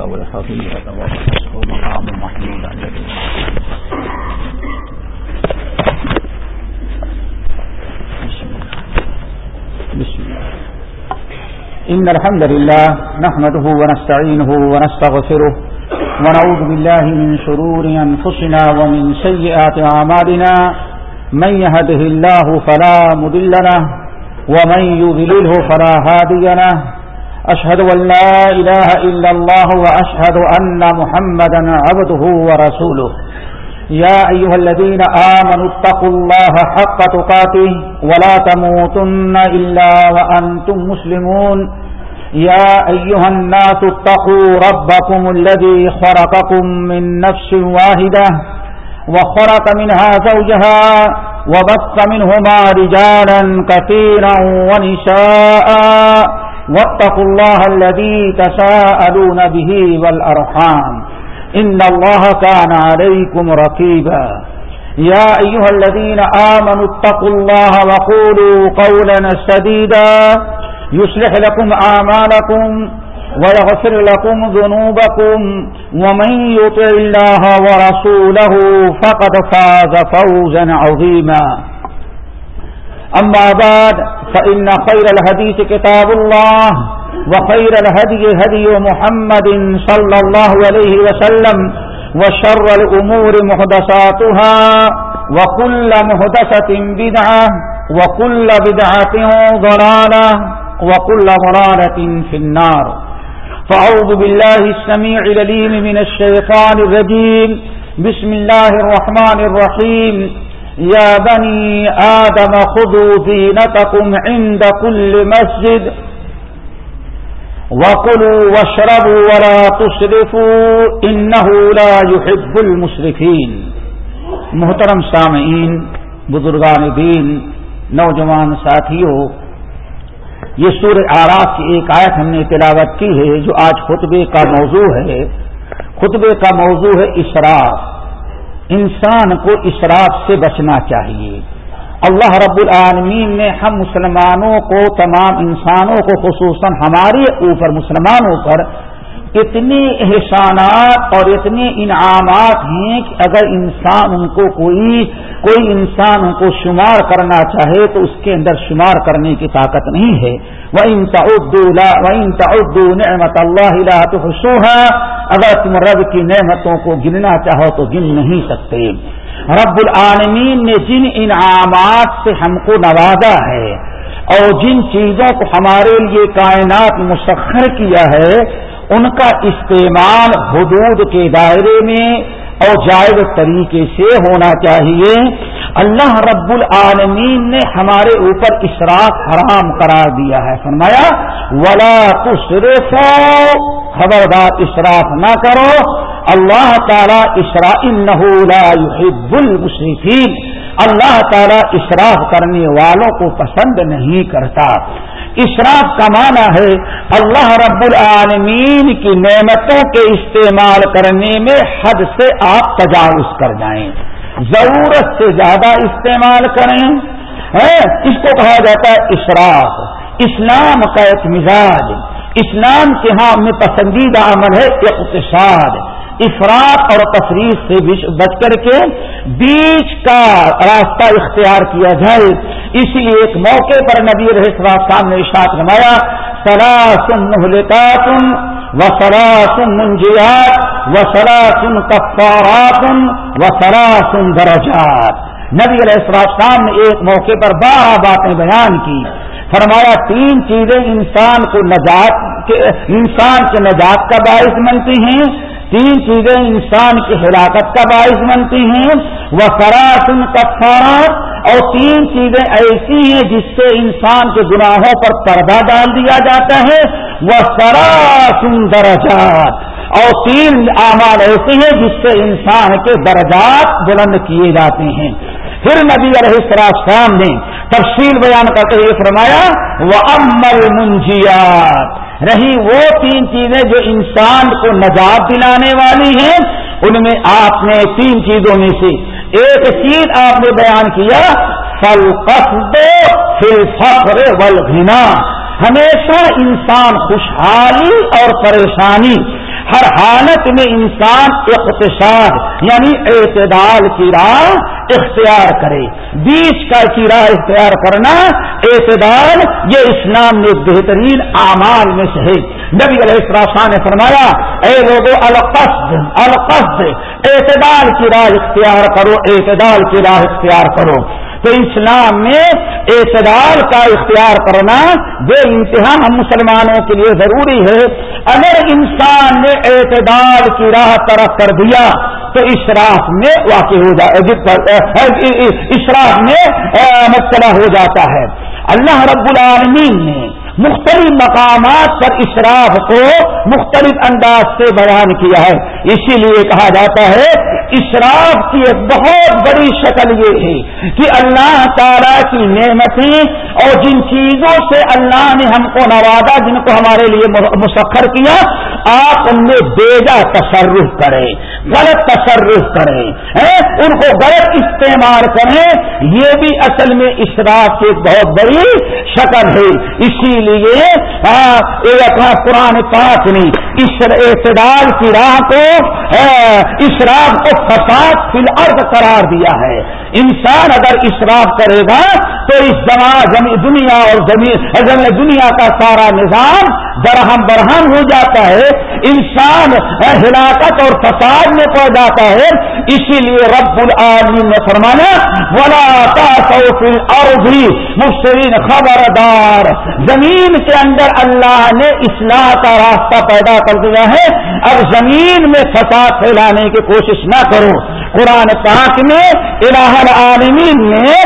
والحفيظة وحسه مقام محمود الذي بسم الله إن الحمد لله نحمده ونستعينه ونستغفره ونعوذ بالله من شرور أنفسنا ومن سيئات عمالنا من يهده الله فلا مدل له، ومن يذلله فلا هادي له أشهد أن لا إله إلا الله وأشهد أن محمدا عبده ورسوله. يا أيها الذين آمنوا اتقوا الله حق تقاته ولا تموتن إلا وأنتم مسلمون. يا أيها الناس اتقوا ربكم الذي خرقكم من نفس واحدة وخرق منها زوجها وبث منهما رجالا كثيرا ونساء. واتقوا الله الذي تساءلون به والأرحام. إن الله كان عليكم رقيبا يا أيها الذين آمنوا اتقوا الله وقولوا قولا سديدا. يصلح لكم آمالكم ويغفر لكم ذنوبكم. ومن يطع الله ورسوله فقد فاز فوزا عظيما. أما بعد فإن خير الهديث كتاب الله، وخير الهدي هدي محمد صلى الله عليه وسلم، وشر الأمور محدثاتها، وكل محدثة بدعة، وكل بدعة ضلالة، وكل ضلالة في النار. فأعوذ بالله السميع لليم من الشيطان الرجيم، بسم الله الرحمن الرحيم. يا بني آدم خذوا زينتكم عند كل مسجد وكلوا واشربوا ولا تسرفوا إنه لا يحب المسرفين محترم سامعین، بزرگان دین، نوجوان ساتھیوں، یہ سور آراف کی ایک آیت ہم نے تلاوت کی ہے جو آج خطبے کا موضوع ہے۔ خطبے کا موضوع ہے اسراف۔ انسان کو اسراف سے بچنا چاہیے۔ اللہ رب العالمین نے ہم مسلمانوں کو، تمام انسانوں کو، خصوصاً ہمارے اوپر مسلمانوں پر اتنی احسانات اور اتنے انعامات ہیں کہ اگر انسان ان کو کوئی کوئی انسان ان کو شمار کرنا چاہے تو اس کے اندر شمار کرنے کی طاقت نہیں ہے۔ وہ ان نعمت اللہ تو اگر تم رب کی نعمتوں کو گننا چاہو تو گن نہیں سکتے۔ رب العالمین نے جن انعامات سے ہم کو نوازا ہے اور جن چیزوں کو ہمارے لیے کائنات مسخر کیا ہے ان کا استعمال حدود کے دائرے میں اور جائز طریقے سے ہونا چاہیے۔ اللہ رب العالمین نے ہمارے اوپر اشراف حرام قرار دیا ہے۔ فرمایا، ولا تصرفو خبردار اشراف نہ کرو۔ اللہ تعالیٰ اشرا لا يحب المشرفین اللہ تعالیٰ اشراف کرنے والوں کو پسند نہیں کرتا۔ اشراف کا معنی ہے اللہ رب العالمین کی نعمتوں کے استعمال کرنے میں حد سے آپ تجاوز کر جائیں۔ ضرورت سے زیادہ استعمال کریں۔ ہاں، اس کو کہا جاتا ہے اشراف اسلام کا ایک مزاج۔ اسلام کے ہاں میں پسندیدہ عمل ہے اقتصاد۔ افراد اور تفریح سے بچ کر کے بیچ کا راستہ اختیار کیا جائے۔ اسی لیے ایک موقع پر نبی صاحب نے اشاعت نمایا سراسن محلکاتن و سراسن منجیات و سراسن کفاراتن و سراسن درجات۔ نبی علیہ السلام نے ایک موقع پر بارہ باتیں بیان کی۔ فرمایا، تین چیزیں انسان کو نجات انسان کے نجات کا باعث بنتی ہیں۔ تین چیزیں انسان کی ہلاکت کا باعث بنتی ہیں وہ سراسن کفارات اور تین چیزیں ایسی ہیں جس سے انسان کے گناہوں پر پردہ ڈال دیا جاتا ہے۔ وہ سراسن درجات، اور تین اعمال ایسے ہیں جس سے انسان کے درجات بلند کیے جاتے ہیں۔ پھر نبی علیہ السلام نے تفصیل بیان کرتے ہوئے فرمایا وہ امر منجیات رہی وہ تین چیزیں جو انسان کو نجات دلانے والی ہیں، ان میں آپ نے تین چیزوں میں سے ایک چیز آپ نے بیان کیا فل قصد پھر فخر ولغنا ہمیشہ انسان خوشحالی اور پریشانی ہر حالت میں انسان اقتصاد یعنی اعتدال کی راہ اختیار کرے۔ بیچ کا کی راہ اختیار کرنا، اعتدال یہ اسلام میں بہترین اعمال میں سے ہے۔ نبی علیہ السلام نے فرمایا، اے لوگوں القصد القصد، اعتدال کی راہ اختیار کرو، اعتدال کی راہ اختیار کرو۔ تو اسلام میں اعتدال کا اختیار کرنا بے انتہا ہم مسلمانوں کے لیے ضروری ہے۔ اگر انسان نے اعتدال کی راہ طرف کر دیا تو اشراف میں واقع ہو جائے اشراف میں مبتلا ہو جاتا ہے۔ اللہ رب العالمین نے مختلف مقامات پر اشراف کو مختلف انداز سے بیان کیا ہے۔ اسی لیے کہا جاتا ہے، اشراف کی ایک بہت بڑی شکل یہ ہے کہ اللہ تعالی کی نعمتیں اور جن چیزوں سے اللہ نے ہم کو نوازا، جن کو ہمارے لیے مسخر کیا، آپ ان میں بیجا تصرف کریں، غلط تصرف کریں ان کو غلط استعمال کریں، یہ بھی اصل میں اشراف کی ایک بہت بڑی شکل ہے۔ اسی لیے لیے قرآن پاک نے اعتدال کی راہ کو اشراف کو فساد فی الارض قرار دیا ہے۔ انسان اگر اشراف کرے گا تو اس دنیا اور زمین دنیا کا سارا نظام درہم برہم ہو جاتا ہے، انسان ہلاکت اور فساد میں پڑ جاتا ہے، اسی لیے رب العالمین نے فرمانا ولا اور بھی مفترین خبردار، زمین کے اندر اللہ نے اصلاح کا راستہ پیدا کر دیا ہے۔ اب زمین میں فساد پھیلانے کی کوشش نہ کرو۔ قرآن پاک میں الہ العالمین نے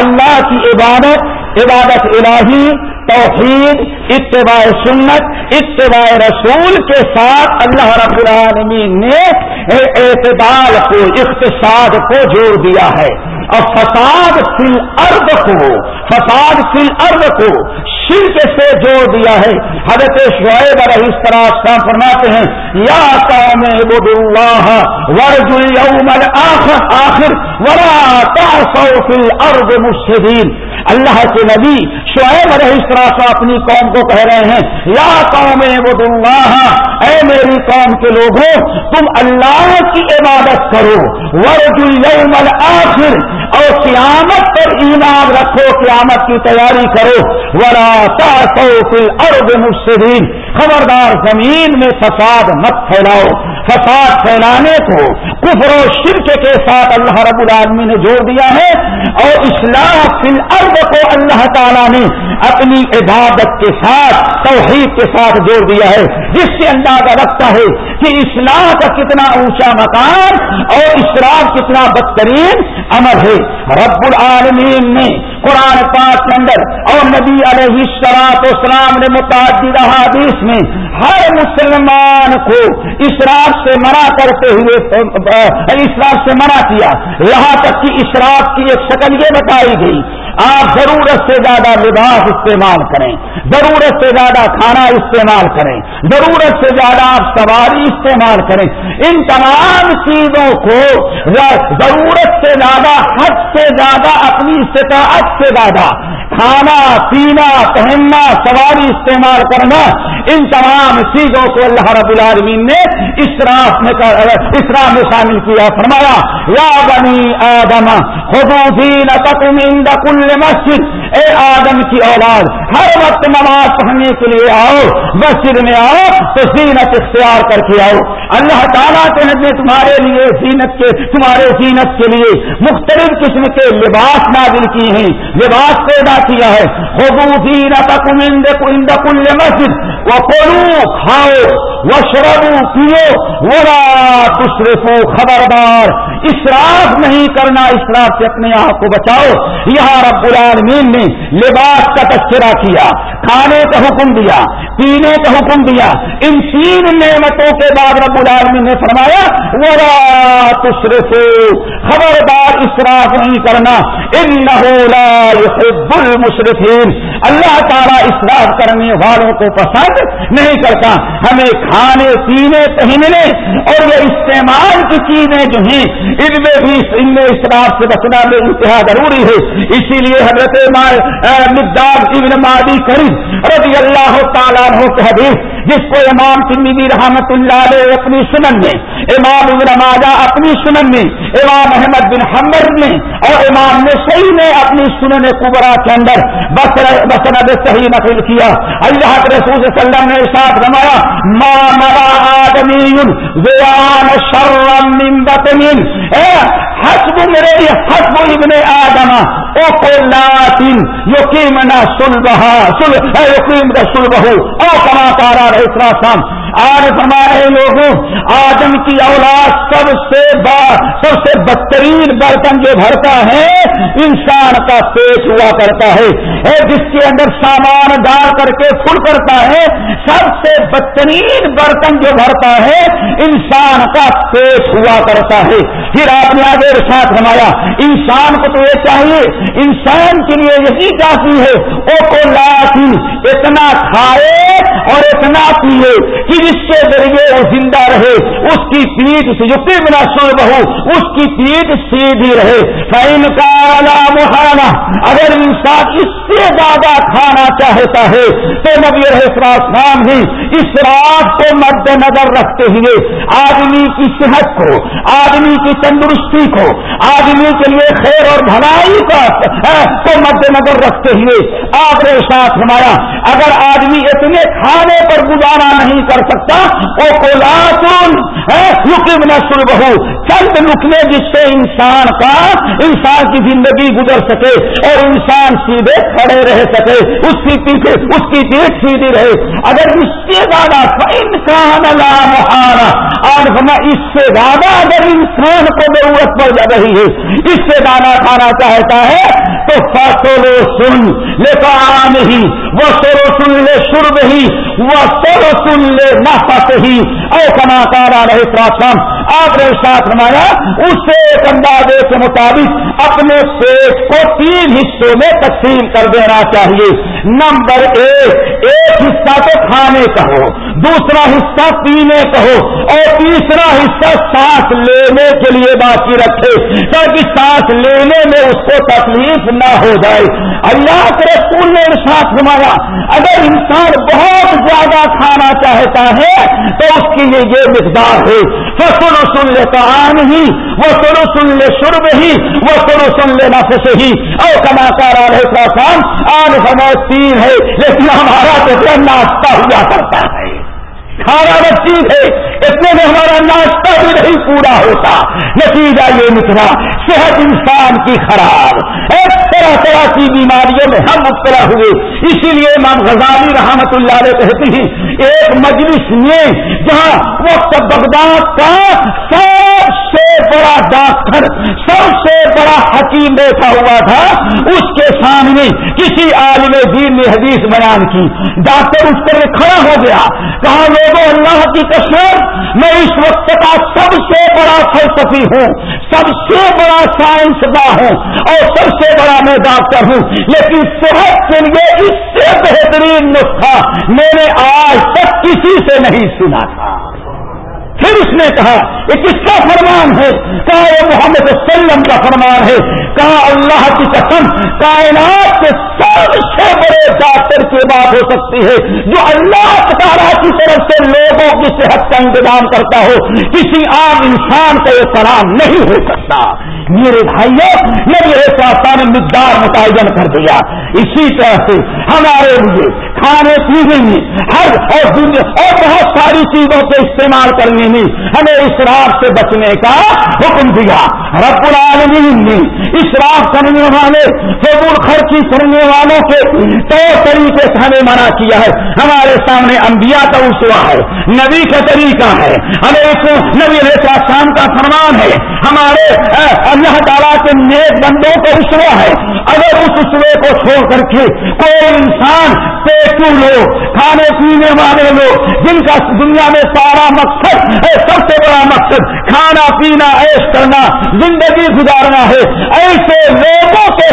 اللہ کی عبادت عبادت الہی، توحید، اتباع سنت، اتباع رسول کے ساتھ اللہ رب العالمین نے اعتدال کو، اقتصاد کو جوڑ دیا ہے۔ اور فساد فی الارض کو، فساد فی الارض کو شرک سے جوڑ دیا ہے۔ حضرت شعیب علیہ اس طرح فرماتے ہیں، یا قوم عبد اللہ ورج اليوم الاخر آخر، ولا تعصوا فی الارض مفسدین۔ اللہ کے نبی شعیب علیہ السلام اپنی قوم کو کہہ رہے ہیں یا قوم عبد اللہ، اے میری قوم کے لوگوں، تم اللہ کی عبادت کرو ورد اليوم الاخر اور قیامت پر ایمان رکھو، قیامت کی تیاری کرو۔ ورا فل ارب مفسرین خبردار زمین میں فساد مت پھیلاؤ۔ فساد پھیلانے کو کفر و شرک کے ساتھ اللہ رب العالمی نے جوڑ دیا ہے۔ اور اصلاح فی الارض کو اللہ تعالیٰ نے اپنی عبادت کے ساتھ، توحید کے ساتھ جوڑ دیا ہے۔ جس سے اندازہ رکھتا ہے۔ کہ اصلاح کا کتنا اونچا مکان اور اسلام کتنا بدترین امر ہے۔ رب العالمین نے قرآن پاک کے اندر اور نبی علیہ السلاط اسلام نے متعدد حادث میں ہر مسلمان کو اسراف سے منع کرتے ہوئے اسراف سے منع کیا۔ یہاں تک کہ اسراف کی ایک شکل یہ بتائی گئی آپ ضرورت سے زیادہ لباس استعمال کریں، ضرورت سے زیادہ کھانا استعمال کریں، ضرورت سے زیادہ آپ سواری استعمال کریں۔ ان تمام چیزوں کو ضرورت سے زیادہ، حد سے زیادہ، اپنی استطاعت سے زیادہ کھانا، پینا، پہننا، سواری استعمال کرنا، ان تمام چیزوں کو اللہ رب العالمین نے اسراف میں اسراف میں شامل کیا، فرمایا، یا بنی آدم خدوین کل مسجد۔ اے آدم کی اولاد، ہر وقت نماز پڑھنے کے لیے آؤ، مسجد میں آؤ، تو زینت اختیار کر کے آؤ۔ اللہ تعالیٰ کے نے تمہارے لیے زینت کے تمہارے زینت کے لیے مختلف قسم کے لباس نازل کیے ہیں۔ لباس پیدا کیا ہے؟ کل مسجد وہ پولو کھاؤ وہ شرابو پیو وہ خبردار۔ اشراف نہیں کرنا اشراف سے اپنے آپ کو بچاؤ۔ یہاں رب العالمین نے لباس کا تذکرہ کیا، کھانے کا حکم دیا، پینے کا حکم دیا۔ ان تین نعمتوں کے بعد رب العالمین نے فرمایا ورا تصرف خبردار اسراف نہیں کرنا۔ ان المصرفین اللہ تعالیٰ اسراف کرنے والوں کو پسند نہیں کرتا۔ ہمیں کھانے، پینے پہننے اور یہ استعمال کی چیزیں جو ہیں ان میں بھی ان میں اسراف سے بچنا میں انتہا ضروری ہے۔ اسی لیے حضرت مقدار ابن مادی کریم، رضی اللہ تعالیٰ کے حدیث، جس کو امام تنبی رحمت اللہ علیہ اپنی سنن میں، امام ابن ماجہ اپنی سنن میں، امام احمد بن حمر نے اور امام نے صحیح نے اپنی سنن قبرا کے اندر بسند صحیح نقل کیا۔ اللہ کے رسول صلی اللہ علیہ وسلم نے ساتھ رمایا ما مرا آدمی ویان شرم من بطن حسب میرے حسب ابن آدم، او کو لاتن یقیمنا سلبہا یقیم کا سلبہ، او کما کارا رہے شام آج ہمارے لوگوں، آدم کی اولاد سب سے سب سے بدترین برتن جو بھرتا ہے، انسان کا پیش ہوا کرتا ہے۔ جس کے اندر سامان ڈال کر کے فل کرتا ہے، سب سے بدترین برتن جو بھرتا ہے، انسان کا پیش ہوا کرتا ہے۔ پھر آپ نے آگے ساتھ ہمارا انسان کو تو یہ چاہیے، انسان کے لیے یہی کافی ہے، او کو لاٹھی اتنا کھائے اور اتنا پیے کہ جس کے ذریعے وہ زندہ رہے، اس کی پیٹ سے جو بنا سو بہو، اس کی پیٹ سیدھی رہے۔ فائن کا اگر انسان اس سے زیادہ کھانا چاہتا ہے، تو نبی نام ہی اس رات کو مد نظر رکھتے ہوئے آدمی کی صحت کو، آدمی کی تندرستی کو، آدمی کے لیے خیر اور بھلائی کا کو مد نظر رکھتے ہوئے آپ نے ساتھ ہمارا اگر آدمی اتنے کھانے پر گزارا نہیں کر سکتا، وہ کولاسن یقین نسل بہو، چند نکلے جس سے انسان کا انسان کی زندگی گزر سکے اور انسان سیدھے کھڑے رہ سکے، اس کی پیچھے، اس کی پیٹ سیدھی رہے۔ اگر اس سے زیادہ انسان محارا اور اس سے زیادہ اگر انسان کو ضرورت پڑ جا رہی ہے، اس سے زیادہ کھانا چاہتا ہے تو فصلو سن لے کام وہ سورو سن لے شرب ہی وہ سورو سن لے نہ ہی او کما کارا رہے پراسم آپ نے ساتھ رمایا اسے ایک اندازے کے مطابق اپنے پیٹ کو تین حصوں میں تقسیم کر دینا چاہیے۔ نمبر ایک ایک حصہ تو کھانے کا ہو، دوسرا حصہ پینے کا ہو، اور تیسرا حصہ سانس لینے کے لیے باقی رکھے۔ تاکہ سانس لینے میں اس کو تکلیف نہ ہو جائے۔ اللہ کے رسول نے ساتھ رمایا اگر انسان بہت زیادہ کھانا چاہتا ہے، تو اس کے لیے یہ مقدار ہے۔ فصل سن لے کہان ہی وہ سنو سن لے شرب ہی وہ سنو سن لے نفس ہی۔ او کما کارا رہتا کام آج ہمیں تین ہے، لیکن ہمارا تو ناشتہ ہوا کرتا ہے۔ کھانا چیز ہے۔ اتنے میں ہمارا ناشتہ بھی نہیں پورا ہوتا۔ نتیجہ یہ نکلا، صحت انسان کی خراب۔ ایک طرح طرح کی بیماریوں میں ہم مبتلا ہوئے۔ اسی لیے امام غزالی رحمت اللہ علیہ کہتے ہیں، ایک مجلس میں جہاں وقت بغداد کا سب سے بڑا ڈاکٹر، سب سے بڑا حکیم بیٹھا ہوا تھا اس کے سامنے کسی عالم دین نے حدیث بیان کی۔ ڈاکٹر اس پر کھڑا ہو گیا۔ کہا، لوگوں، اللہ کی کشور میں اس وقت کا سب سے بڑا فلسفی ہوں، سب سے بڑا سائنسداں ہوں اور سب سے بڑا میں ڈاکٹر ہوں۔ لیکن صحت کے لیے اس سے بہترین نسخہ میں نے آج تک کسی سے نہیں سنا تھا۔ پھر اس نے کہا، یہ کس کا فرمان ہے؟ کہا، یہ محمد وسلم کا فرمان ہے۔ کہا، اللہ کی قسم، کائنات کے سب سے بڑے ڈاکٹر کی بات ہو سکتی ہے، جو اللہ تعالیٰ کی طرف سے لوگوں کی صحت کا انتظام کرتا ہو۔ کسی عام انسان کا یہ سلام نہیں ہو سکتا۔ میرے بھائیوں نے یہ نے مقدار متعین کر دیا۔ اسی طرح سے ہمارے لیے کھانے پینے میں ہر اور اور بہت ساری چیزوں کے استعمال کرنے میں ہمیں اسراف سے بچنے کا حکم دیا۔ رب العالمین نے اسراف کرنے والے فضول خرچی کرنے والوں کے طور طریقے سے ہمیں منع کیا ہے۔ ہمارے سامنے انبیاء کا اسوا ہے، نبی کا طریقہ ہے۔ ہمیں ایک نبی علیہ شام کا فرمان ہے۔ ہمارے اللہ تعالیٰ کے نیک بندوں کا اسوا ہے۔ اگر اس اسوے کو چھوڑ کر کے کوئی انسان پیٹو لو کھانے پینے والے لوگ، جن کا دنیا میں سارا مقصد ہے سب سے بڑا مقصد کھانا پینا ایش کرنا، زندگی گزارنا ہے۔ ایسے لوگوں کے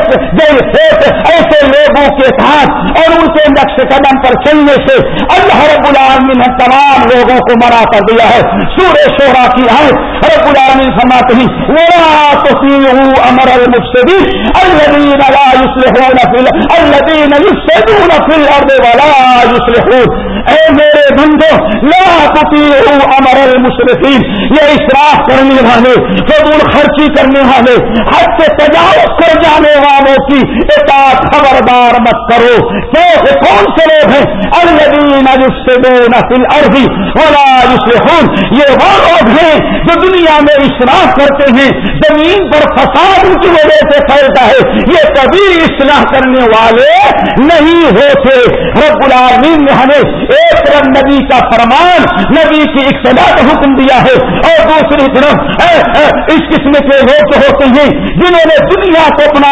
ایسے لوگوں کے ساتھ اور ان کے نقش قدم پر چلنے سے اللہ رب العالمین نے تمام لوگوں کو مرا کر دیا ہے۔ سورہ شوہرا کی آئے رب العالمین فرماتے ہیں، ولا تطيعوا امر المفسدين الذين لا يصلحون في الذين يفسدون في الارض ولا يصلحون اے میرے بندو، لا تطيعوا امر المشرفين یہ اسراف کرنے والے فضول خرچی کرنے والے حد سے تجاوز کر جانے والوں کی اطاعت خبردار مت کرو۔ کہ کون سے لوگ ہیں؟ الذين يفسدون في الارض ولا يصلحون یہ وہ لوگ ہیں جو دنیا میں اسراف کرتے ہیں، زمین پر فساد ان کی وجہ سے پھیلتا ہے۔ یہ کبھی اصلاح کرنے والے نہیں ہوتے۔ رب العالمین نے ہمیں ایک طرف نبی کا فرمان، نبی کی اقتدا حکم دیا ہے اور دوسری طرف اس قسم کے لوگ ہوتے ہیں جنہوں نے دنیا کو اپنا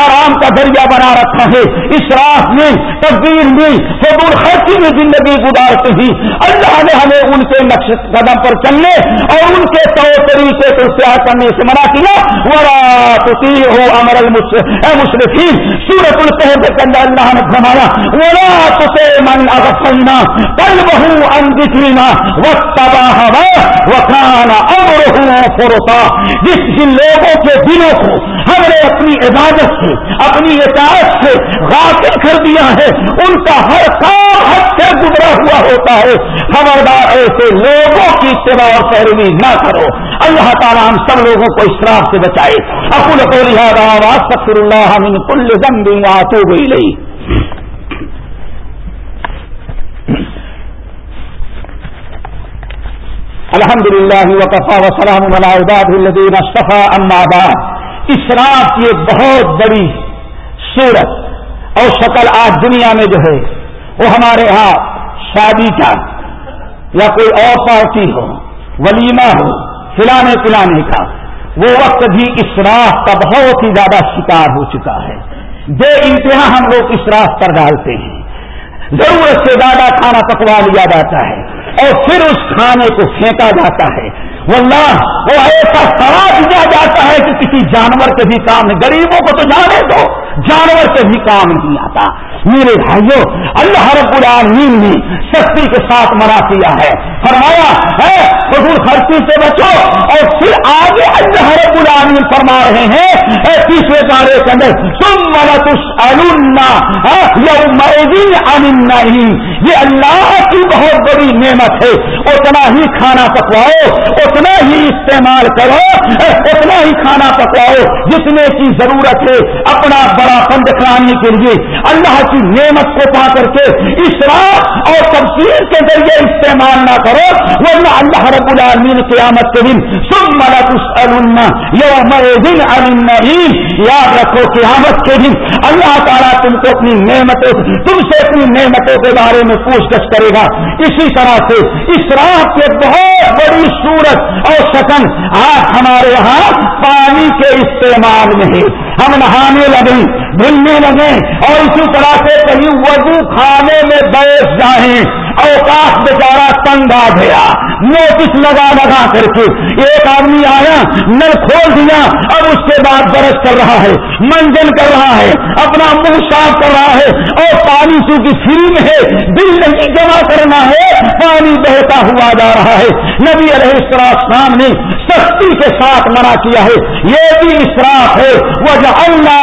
آرام کا ذریعہ بنا رکھا ہے۔ اسراف میں تبدیل میں حضور خرچی میں زندگی گزارتے ہیں۔ اللہ نے ہمیں ان کے نقش قدم پر چلنے اور ان کے طور طریقے کو اختیار کرنے سے منع کیا۔ ہو امر المشرفین سورت القحب کے اندر اللہ نے فرمایا، ولا تے من اغفلنا قلبه عن ذکرنا واتبع هوا وكان امره فرطا۔ جس جن لوگوں کے دلوں کو ہم نے اپنی عبادت سے، اپنی اطاعت سے غافل کر دیا ہے، ان کا ہر کام حد سے گزرا ہوا ہوتا ہے۔ خبردار ایسے لوگوں کی اتباع اور پیروی نہ کرو۔ اللہ تعالیٰ ہم سب لوگوں کو اسراف سے بچائے۔ اکول کو لہٰذا سفر اللہ من کل ذنب واتوب الیہ الحمد للہ وقفا وسلام عباد الدین اصطفیٰ بعد. اسراف کی ایک بہت بڑی صورت اور شکل آج دنیا میں جو ہے، وہ ہمارے ہاں شادی کا یا کوئی اور پارٹی ہو، ولیمہ ہو کھلانے پلانے کا، وہ وقت بھی اسراف کا بہت ہی زیادہ شکار ہو چکا ہے۔ بے انتہا ہم لوگ اسراف پر ڈالتے ہیں۔ ضرورت سے زیادہ کھانا پکوا لیا جاتا ہے۔ اور پھر اس کھانے کو پھینکا جاتا ہے۔ واللہ، وہ ایسا سرا دیا جاتا ہے کہ کسی جانور کے بھی کام نہیں غریبوں کو تو جانے دو، جانور کے بھی کام نہیں آتا۔ میرے بھائیوں اللہ رب العالمین نے سختی کے ساتھ مرا کیا ہے۔ فرمایا ہے، حضور خرچی سے بچو اور پھر آگے اللہ رب العالمین فرما رہے ہیں تیسرے پارے کے اندر تم مرتش نہیں یہ اللہ کی بہت بڑی نعمت ہے۔ اتنا ہی کھانا پکواؤ، اتنا ہی استعمال کرو کھانا پکواؤ جتنے کی ضرورت ہے، اپنا بڑا فنڈ کرانے کے لیے اللہ کی نعمت کو پا کر کے اسراف اور تفصیل کے ذریعے استعمال نہ کرو، ورنہ اللہ رب العالمین قیامت کے دن سب ملک اس علم یوم دن النعیم یاد رکھو قیامت کے دن اللہ تعالیٰ تم کو اپنی نعمتوں، تم سے اپنی نعمتوں کے بارے میں پوچھ گچھ کرے گا۔ اسی طرح سے اسراف کے بہت بڑی صورت اور شکن آج ہمارے یہاں پانی کے استعمال میں ہم نہانے لگے دھلنے لگے اور اسی طرح سے کہیں وضو کھانے میں بیٹھ جائیں۔ اوقات بیچارہ تنگ آ گیا۔ نوٹس لگا لگا کر کے ایک آدمی آیا، نل کھول دیا، اب اس کے بعد برش کر رہا ہے، منجن کر رہا ہے، اپنا منہ صاف کر رہا ہے اور پانی کی فری میں ہے، دل نہیں جمع کرنا ہے، پانی بہتا ہوا جا رہا ہے۔ نبی علیہ السلام نے سختی کے ساتھ منع کیا ہے۔ یہ بھی اسراف ہے۔ وہ جو اللہ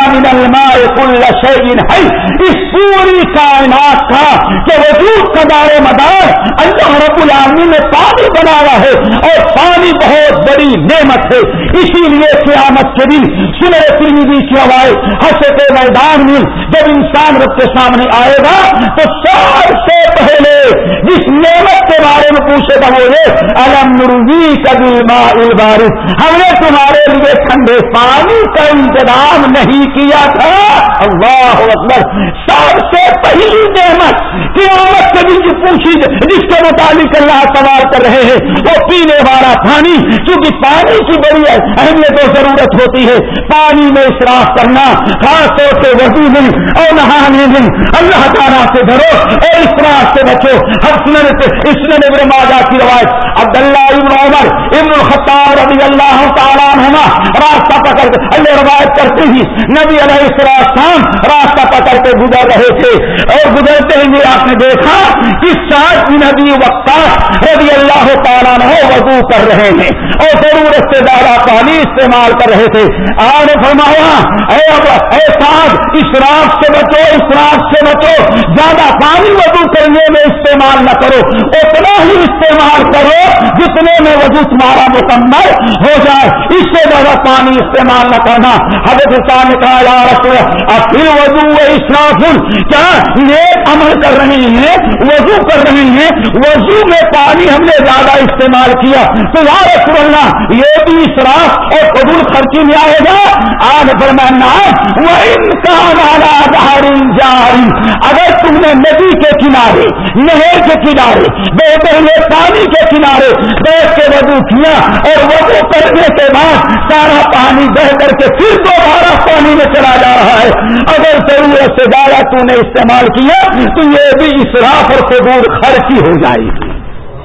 کل شعین ہے اس پوری کائنات کا کہ وجود کا دار مدار اللہ رب العالمین نے پانی بنایا ہے۔ اور پانی بہت بڑی نعمت ہے۔ اسی لیے قیامت کے دن سنر ترمیدی کی آواز حسط میدان میں جب انسان رب کے سامنے آئے گا تو سب سے پہلے، جس نعمت کے بارے میں پوچھے گا وہ یہ، الم نروی کبھی بارش ہم نے تمہارے لیے ٹھنڈے پانی کا انتظام نہیں کیا تھا۔ اللہ اکبر۔ سب سے پہلی نعمت قیامت سے بھی پوچھی جس کے متعلق اللہ سوال کر رہے ہیں، وہ پینے والا پانی کیونکہ پانی کی بڑی اہمیت و ضرورت ہوتی ہے۔ پانی میں اصراف کرنا خاص طور سے وضو دن اور نہانے دن اللہ تعالیٰ سے ڈرو اور اصراف سے بچو اس نے ماجا کی روایت، عبداللہ ابن عمر ابن الخطاب رضی اللہ تعالیٰ ہونا راستہ پکڑ کے، اللہ روایت کرتے ہی نبی علیہ السلام راستہ پکڑ کے گزر رہے تھے۔ اور گزرتے ہی آپ نے دیکھا کہ سات نبی وقتا رضی اللہ تعالیٰ وضو کر رہے ہیں اور ضرورت سے زیادہ پانی استعمال کر رہے تھے۔ آپ نے فرمایا، اے ساتھ اسراف سے بچو اسراف سے بچو، زیادہ پانی وضو کرنے میں استعمال نہ کرو، اتنا ہی استعمال کرو جتنے میں وضو تمہارا مکمل ہو جائے۔ اس سے زیادہ پانی استعمال نہ کرنا۔ حضرت نے کہا یار پھر وضو اسراف کیا نیک عمل کر رہے ہیں؟ وضو کر رہے ہیں؟ وضو میں پانی ہم نے زیادہ استعمال کیا۔ تو یا رسول اللہ، یہ بھی اسراف اور قبول خرچی میں آئے گا؟ آج پر میں وہ انسان آنا جاری اگر تم نے ندی کے کنارے نہر کے کنارے بہتے ہوئے پانی کے کنارے بیٹھ کے وضو کیا اور وضو کرنے کے بعد سارا پانی بہ کر کے پھر دوبارہ پانی میں چلا جا رہا ہے۔ اگر ضرورت سے زیادہ تو نے استعمال کیا تو یہ بھی اسراف اور قبول خرچی ہو جائے گی۔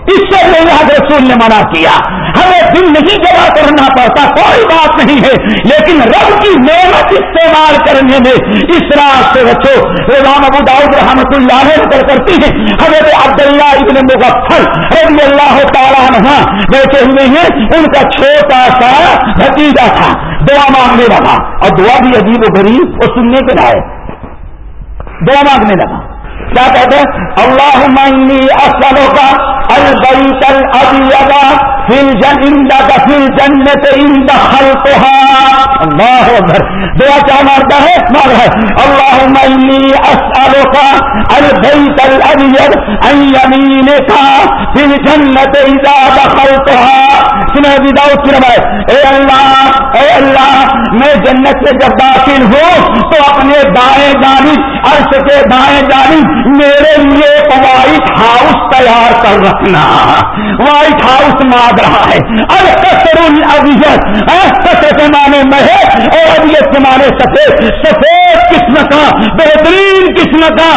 اس سے اللہ رسول نے منع کیا۔ ہمیں دل نہیں جمع کرنا پڑتا، کوئی بات نہیں ہے۔ لیکن رب کی نعمت استعمال کرنے میں اس راز سے بچو۔ رام ابو داؤد رحمت اللہ نکل کرتی ہیں حضرت عبداللہ ابن مغفر رضی اللہ تعالیٰ عنہ بیٹھے ہوئے ہیں۔ ان کا چھوٹا سا بھتیجا تھا۔ دعا مانگنے لگا۔ اور دعا بھی عجیب و غریب اور سننے کے لائے دعا مانگنے لگا۔ کیا کہتے ہیں؟ اللہ منی اصلوں کا البیت الابیض فی الجنہ فی الجنت عند خلقها. اللہ اکبر دعا کیا مارتا ہے مار ہے. اللهم انی اسالک البیت الابیض ان یمینک فی الجنت اذا دخلتها. سنہ ابی داؤد کی روایت اے اللہ اے اللہ، میں جنت سے جب داخل ہوں تو اپنے دائیں جانب، عرش کے دائیں جانب میرے لیے ایک وائٹ ہاؤس تیار کر رہا اپنا۔ وائٹ ہاؤس ماد رہا ہے۔ ارے کسر کے معنی میں ہے اور اب یہ تمہارے سفید۔ سفید قسم کا، بہترین قسم کا۔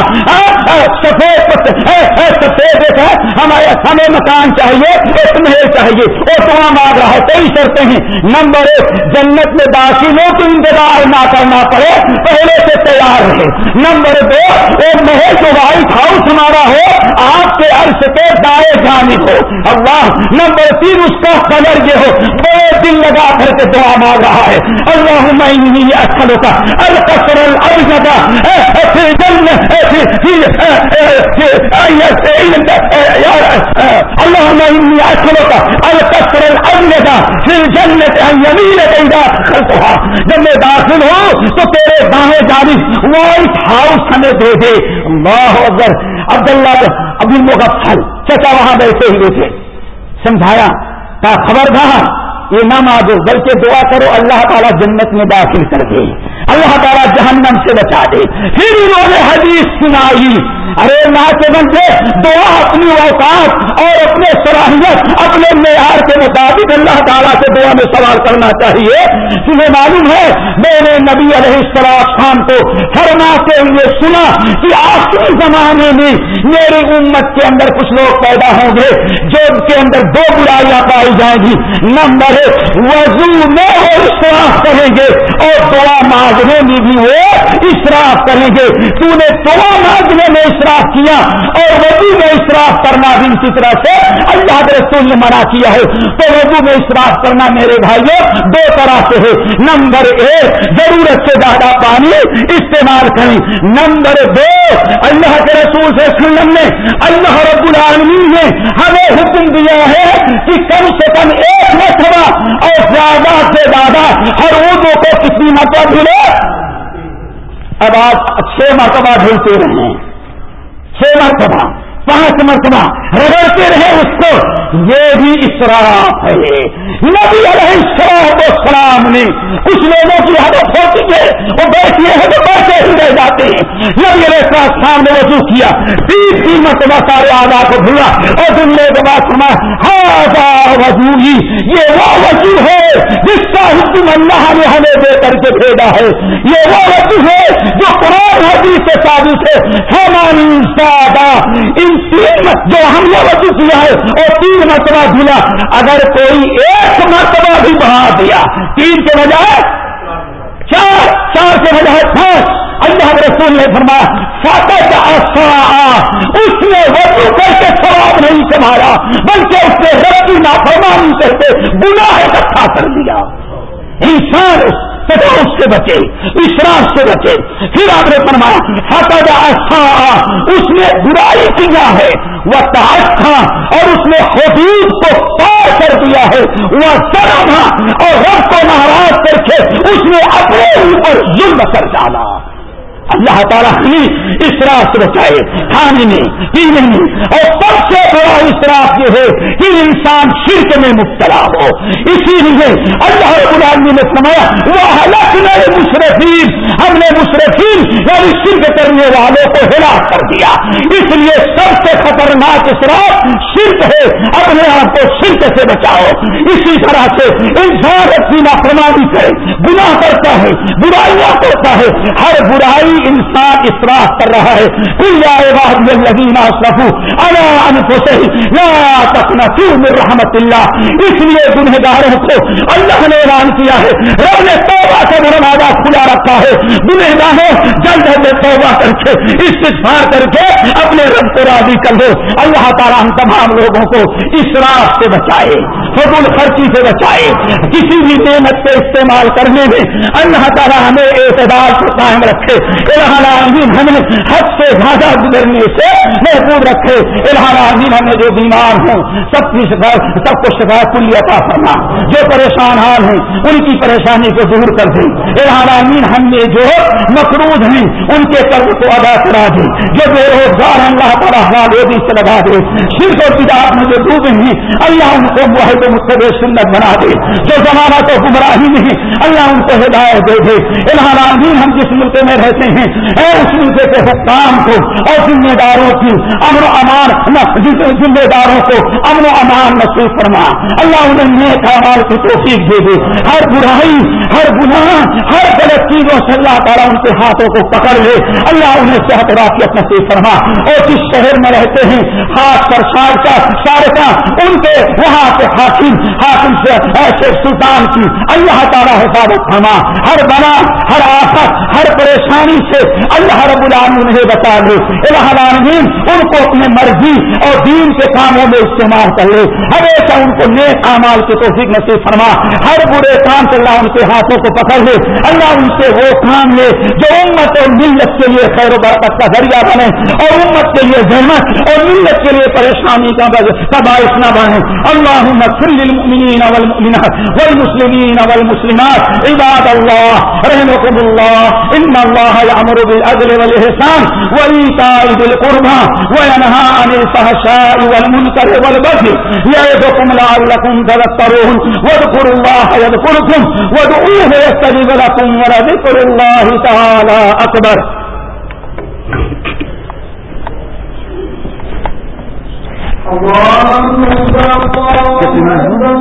سفید سفید ہے، ہمارے ہمیں مکان چاہیے، ایک محل چاہیے، اور تو مانگ رہا ہے، کئی شرطیں ہیں۔ نمبر ایک، جنت میں داخل ہو انتظار نہ کرنا پڑے، پہلے سے تیار رہے۔ نمبر دو، ایک محل جو وائٹ ہاؤس ہمارا ہو، آپ کے عرض کے دائیں جانب ہو۔ اللہ، نمبر تین، اس کا کلر یہ ہو، بڑے دل لگا کر کے دعا مانگ رہا ہے۔ اللہ میں اچھا کا الکسر الجگا اللہ میں اچھلوں کا الکسر الجگا پھر جنت یمین جب میں داخل ہوں تو تیرے دائیں جانب وائٹ ہاؤس ہمیں دے دے اللہ اکبر عبداللہ ابھی مغفل چچا وہاں بیٹھے ہوئے تھے سمجھایا کا خبر تھا یہ نہ مانگو بلکہ دعا کرو، اللہ تعالیٰ جنت میں داخل کر دے۔ اللہ تعالیٰ جہنم سے بچا دے۔ پھر انہوں نے حدیث سنائی۔ ارے نا کے بنتے دعا اپنی اوقات اور اپنے صلاحیت، اپنے معیار کے مطابق اللہ تعالیٰ سے دعا میں سوال کرنا چاہیے۔ تمہیں معلوم ہے میں نے نبی علیہ السلام کو فرماتے ہوئے سنا کہ آخری زمانے میں میری امت کے اندر کچھ لوگ پیدا ہوں گے جو ان کے اندر دو برائیاں پائی جائیں گی۔ نمبر ایک، وضو میں وہ اشراف کریں گے اور دعا مانگنے میں بھی وہ اشراف کریں گے۔ تو نے دعا مانگنے میں اسراف کیا اور وضو میں اسراف کرنا بھی اسی طرح سے اللہ کے رسول نے منع کیا ہے۔ تو وضو میں اسراف کرنا میرے بھائیوں دو طرح سے ہے نمبر ایک، ضرورت سے زیادہ پانی استعمال کریں۔ نمبر دو، اللہ کے رسول سے سلم نے اللہ رب العالمین نے ہمیں حکم دیا ہے کہ کم سے کم ایک مرتبہ اور زیادہ سے زیادہ ہر کتنی مرتبہ دھلے اب آپ چھ مرتبہ رہے ہیں چھ مرتبہ، پانچ مرتبہ، رگڑتے رہے اس کو۔ یہ بھی اسراف ہے۔ نبی علیہ السلام و سلام نے کچھ لوگوں کی حدت ہوتی ہے وہ بیٹھے ہیں تو بیٹھے ہی رہ جاتے ہیں۔ نبی علیہ السلام نے وضو کیا۔ تیس تین مرتبہ سارے آگا کو بھولا اور دنیا کے بعد سنا ہاں وضو ہی، یہ وہ وضو ہے جس کا حکم اللہ نے ہمیں دے کر کے بھیجا ہے۔ یہ وہ وضو ہے جو قرآن حدیث سے ثابت ہے۔ ہماری زیادہ ان تین جو ہم نے وضو کیا ہے اور تین مرتبہ دھلا اگر کوئی ایک مرتبہ بھی بڑھا دیا، تین کے بجائے چار چار کے بجائے پانچ۔ اللہ رسول نے فرمایا، فاتح کا اس نے وضو کر کے سواب نہیں سنبھالا، بلکہ اس نے ربی نافرمانی کرتے گناہ اکٹھا کر دیا۔ انسان سدا اس سے بچے اشراف سے بچے۔ پھر آپ نے فرمایا فتح اس نے برائی کیا ہے۔ وہ تاج تھا اور اس نے حدود کو پار کر دیا ہے۔ وہ شرم اور رب کو ناراض کر کے اس نے اپنے اوپر ظلم کر ڈالا۔ اللہ تعالیٰ ہی اسراف سے بچائے ہاں کھانے میں پینے میں اور سب سے بڑا اسراف یہ ہے کہ انسان شرک میں مبتلا ہو۔ اسی لیے اللہ رب نے سمایا وہ حلق نئے مشرفین ہم نے مشرفین یعنی شرک کرنے والوں کو ہلاک کر دیا۔ اس لیے سب سے خطرناک اسراف شرک ہے، اپنے آپ کو شرک سے بچاؤ۔ اسی طرح سے انسان اپنی نافرمانی کرے گناہ کرتا ہے، برائیاں کرتا ہے۔ ہر برائی انسان اصراف کر رہا ہے؟ رحمت اللہ۔ اس لیے گنہگاروں کو اللہ نے اعلان کیا ہے، رب نے توبہ سے دروازہ کھلا رکھا ہے۔ گنہگاروں، جلد جلد توبہ کر کے استفار کر کے اپنے رب کو راضی کر دو۔ اللہ تعالیٰ ہم تمام لوگوں کو اسراف سے بچائے، فضول خرچی سے بچائے۔ کسی بھی نعمت کے استعمال کرنے میں اللہ تعالیٰ ہمیں اعتدال کو قائم رکھے۔ ہمیں حد سے زیادہ گزرنے سے محبوب رکھے۔ الحال ہمیں جو بیمار ہوں، سب کی سب کو شکایت کلی عطا فرما۔ جو پریشان حال ہیں، ان کی پریشانی کو دور کر دیں۔ الحال ہم نے جو مقروض ہیں، ان کے قرض کو ادا کرا دیں۔ جو بے روزگار اللہ تعالیٰ حال بھی سے لگا دے۔ صرف اور کتاب میں جو ڈوبے ہیں، اللہ ان کو معاہد مستب سنت بنا دے۔ جو زمانہ تو گمراہی نہیں اللہ ان کو ہدایت دے دے۔ الحال ہم جس ملک میں رہتے ہیں اے اس ملک کے حکام کو اور ذمہ داروں کی امن و امان ذمہ داروں کو امن و امان نصیب فرما۔ اللہ انہیں نیک اعمال کی توفیق دے دے۔ ہر برائی، ہر گناہ، ہر غلط چیزوں سے اللہ تعالیٰ ان کے ہاتھوں کو پکڑ لے۔ اللہ انہیں صحت رافیت نصیب فرما۔ اور جس شہر میں رہتے ہیں ہاتھ پر سار کا سارے ان کے وہاں کے حاکم حاکم سے ایسے سلطان کی اللہ تعالیٰ حفاظت فرما۔ ہر بنا، ہر آفت، ہر پریشانی سے اللہ رب العالمین نے بتا دے۔ العالمین ان کو اپنے مرضی اور دین کے کاموں میں استعمال کر لے۔ ہمیشہ ان کو نیک اعمال کی توفیق نصیب فرما۔ ہر برے کام سے اللہ ان کے ہاتھوں کو پکڑ لے۔ اللہ ان سے وہ کام لے جو امت اور ملت کے لیے خیر و برکت کا ذریعہ بنے۔ اور امت کے لیے زحمت اور ملت کے لیے پریشانی کا باعث نہ بنے۔ اللہ للمؤمنین والمؤمنات والمسلمین والمسلمات۔ عباد اللہ رحمكم اللہ۔ ان اللہ يأمر بالعدل والإحسان وإيتاء ذي القربى وينهى عن الفحشاء والمنكر والبغي يعظكم لعلكم تذكرون واذكروا الله يذكركم وادعوه يستجب لكم ولذكر الله تعالى أكبر. الله أكبر الله أكبر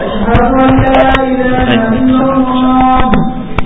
أشهد أن لا إله إلا الله